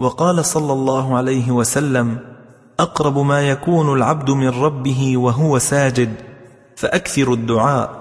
وقال صلى الله عليه وسلم أقرب ما يكون العبد من ربه وهو ساجد فأكثر الدعاء.